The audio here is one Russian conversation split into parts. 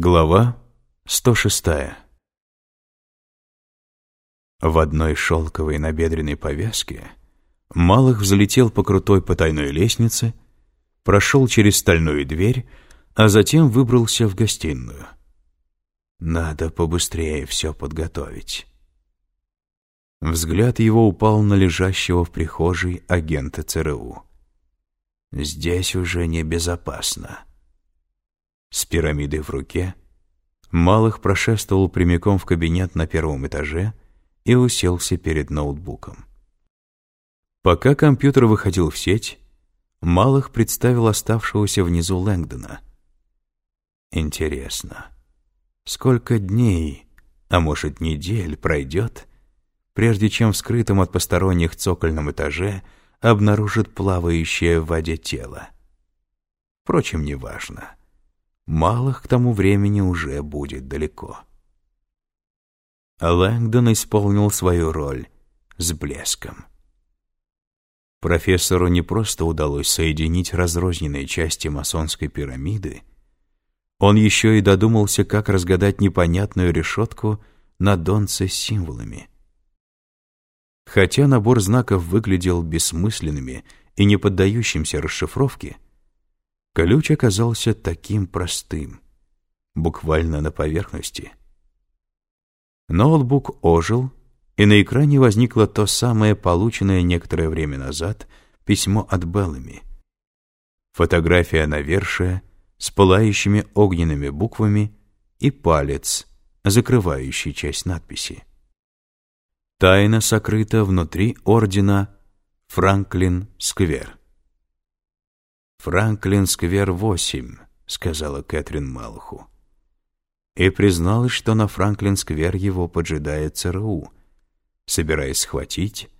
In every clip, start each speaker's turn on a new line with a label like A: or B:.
A: Глава 106 В одной шелковой набедренной повязке Малых взлетел по крутой потайной лестнице, прошел через стальную дверь, а затем выбрался в гостиную. Надо побыстрее все подготовить. Взгляд его упал на лежащего в прихожей агента ЦРУ. Здесь уже небезопасно. С пирамидой в руке Малых прошествовал прямиком в кабинет на первом этаже и уселся перед ноутбуком. Пока компьютер выходил в сеть, Малых представил оставшегося внизу Лэнгдона. Интересно, сколько дней, а может недель, пройдет, прежде чем в скрытом от посторонних цокольном этаже обнаружит плавающее в воде тело? Впрочем, неважно малых к тому времени уже будет далеко. Лэнгдон исполнил свою роль с блеском. Профессору не просто удалось соединить разрозненные части масонской пирамиды, он еще и додумался, как разгадать непонятную решетку на донце с символами. Хотя набор знаков выглядел бессмысленными и не поддающимся расшифровке, Ключ оказался таким простым, буквально на поверхности. Ноутбук ожил, и на экране возникло то самое полученное некоторое время назад письмо от Беллами. Фотография навершия с пылающими огненными буквами и палец, закрывающий часть надписи. Тайна сокрыта внутри ордена Франклин-сквер. «Франклин-сквер 8», — сказала Кэтрин Малху. И призналась, что на Франклин-сквер его поджидает ЦРУ, собираясь схватить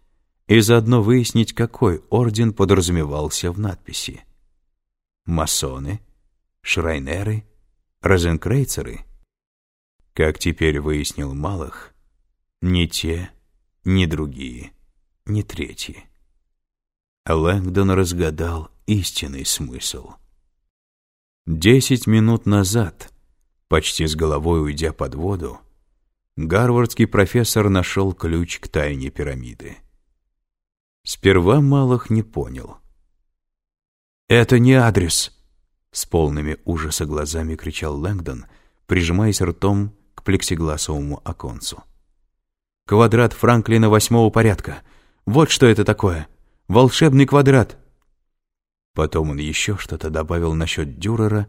A: и заодно выяснить, какой орден подразумевался в надписи. Масоны? Шрайнеры? Розенкрейцеры? Как теперь выяснил Малых, ни те, ни другие, ни третьи. Лэнгдон разгадал истинный смысл. Десять минут назад, почти с головой уйдя под воду, гарвардский профессор нашел ключ к тайне пирамиды. Сперва Малых не понял. «Это не адрес!» — с полными ужаса глазами кричал Лэнгдон, прижимаясь ртом к плексигласовому оконцу. «Квадрат Франклина восьмого порядка. Вот что это такое. Волшебный квадрат!» Потом он еще что-то добавил насчет Дюрера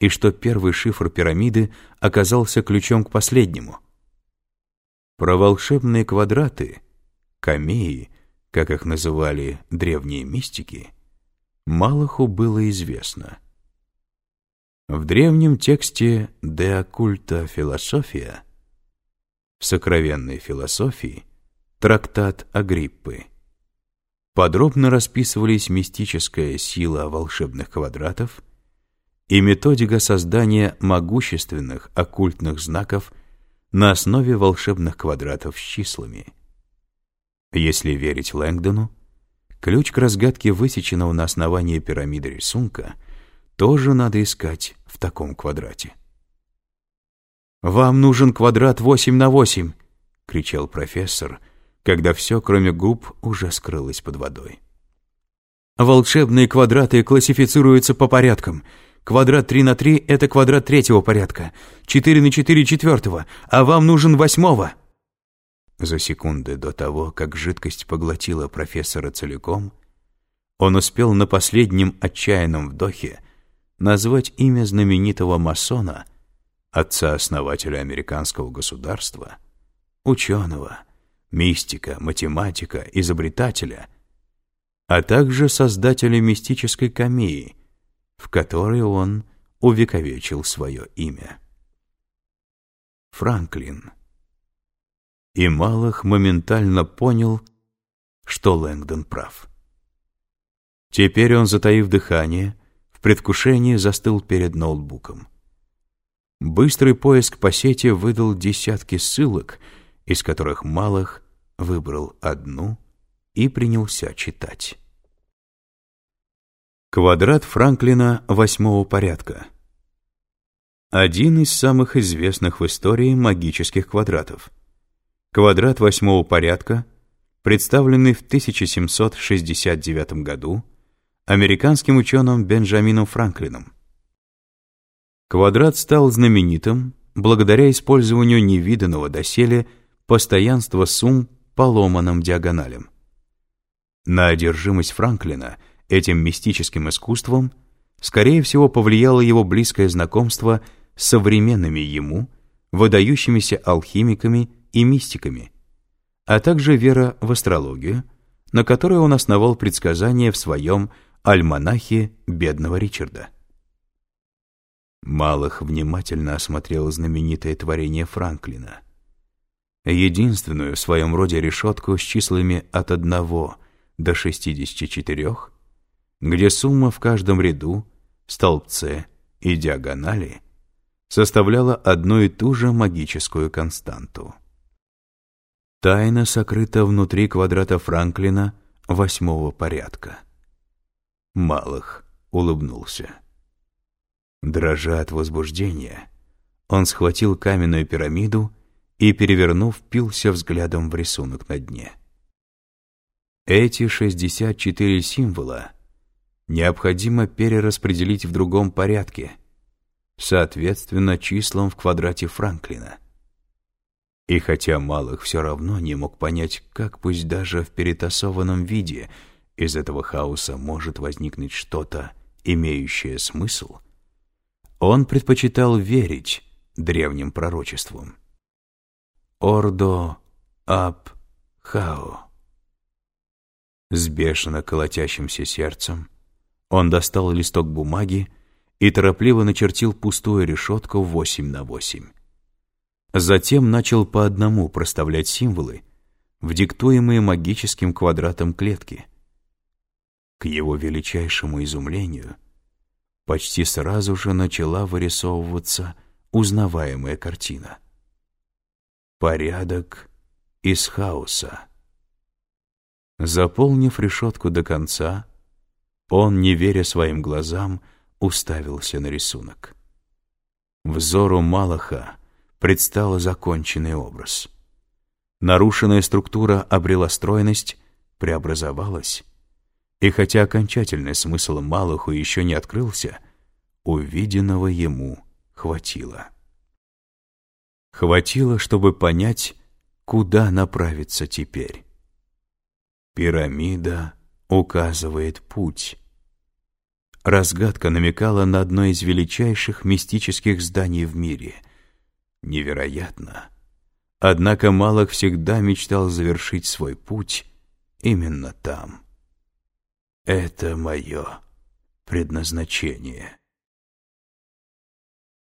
A: и что первый шифр пирамиды оказался ключом к последнему. Про волшебные квадраты, камеи, как их называли древние мистики, Малаху было известно. В древнем тексте «De occulta философия» в сокровенной философии трактат Агриппы подробно расписывались мистическая сила волшебных квадратов и методика создания могущественных оккультных знаков на основе волшебных квадратов с числами. Если верить Лэнгдону, ключ к разгадке высеченного на основании пирамиды рисунка тоже надо искать в таком квадрате. «Вам нужен квадрат 8 на 8!» — кричал профессор — когда все, кроме губ, уже скрылось под водой. Волшебные квадраты классифицируются по порядкам. Квадрат 3 на 3 — это квадрат третьего порядка, 4 на 4 — четвертого, а вам нужен восьмого. За секунды до того, как жидкость поглотила профессора целиком, он успел на последнем отчаянном вдохе назвать имя знаменитого масона, отца-основателя американского государства, ученого, мистика, математика, изобретателя, а также создателя мистической камеи, в которой он увековечил свое имя. Франклин. И Малых моментально понял, что Лэнгдон прав. Теперь он, затаив дыхание, в предвкушении застыл перед ноутбуком. Быстрый поиск по сети выдал десятки ссылок — из которых Малых выбрал одну и принялся читать. Квадрат Франклина восьмого порядка. Один из самых известных в истории магических квадратов. Квадрат восьмого порядка, представленный в 1769 году американским ученым Бенджамином Франклином. Квадрат стал знаменитым благодаря использованию невиданного доселе постоянства сумм по ломаным диагоналям. На одержимость Франклина этим мистическим искусством скорее всего повлияло его близкое знакомство с современными ему, выдающимися алхимиками и мистиками, а также вера в астрологию, на которой он основал предсказания в своем альманахе бедного Ричарда. Малых внимательно осмотрел знаменитое творение Франклина. Единственную в своем роде решетку с числами от 1 до 64, где сумма в каждом ряду, столбце и диагонали составляла одну и ту же магическую константу. Тайна сокрыта внутри квадрата Франклина восьмого порядка. Малых улыбнулся. Дрожа от возбуждения, он схватил каменную пирамиду и, перевернув, пился взглядом в рисунок на дне. Эти 64 символа необходимо перераспределить в другом порядке, соответственно числам в квадрате Франклина. И хотя Малых все равно не мог понять, как пусть даже в перетасованном виде из этого хаоса может возникнуть что-то, имеющее смысл — он предпочитал верить древним пророчествам. Ордо ап хао. С бешено колотящимся сердцем он достал листок бумаги и торопливо начертил пустую решетку 8 на 8. Затем начал по одному проставлять символы в диктуемые магическим квадратом клетки. К его величайшему изумлению — почти сразу же начала вырисовываться узнаваемая картина. Порядок из хаоса. Заполнив решетку до конца, он, не веря своим глазам, уставился на рисунок. Взору Малаха предстал законченный образ. Нарушенная структура обрела стройность, преобразовалась, и хотя окончательный смысл Малаху еще не открылся, увиденного ему хватило. Хватило, чтобы понять, куда направиться теперь. Пирамида указывает путь. Разгадка намекала на одно из величайших мистических зданий в мире. Невероятно. Однако Малах всегда мечтал завершить свой путь именно там. Это мое предназначение.